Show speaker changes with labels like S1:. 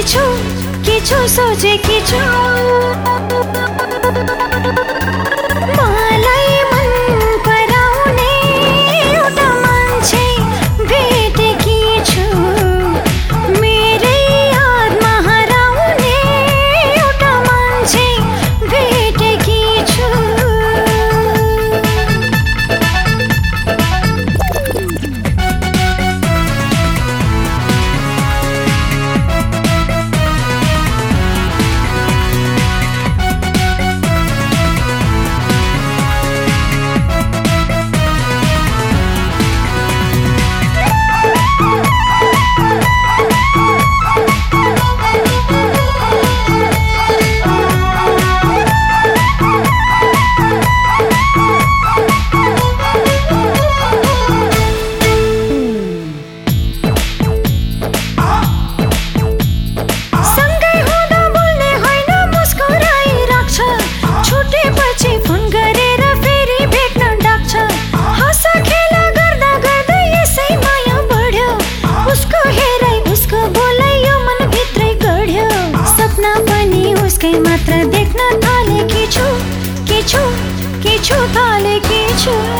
S1: কিছু কিছু সোজে কিছু हेराइ उसको बोलाइ यो मनभित्रै गढ्यो। सपना पनि उसकै मात्र देख्न थालेकी छु के छु के छु थालेकी छु।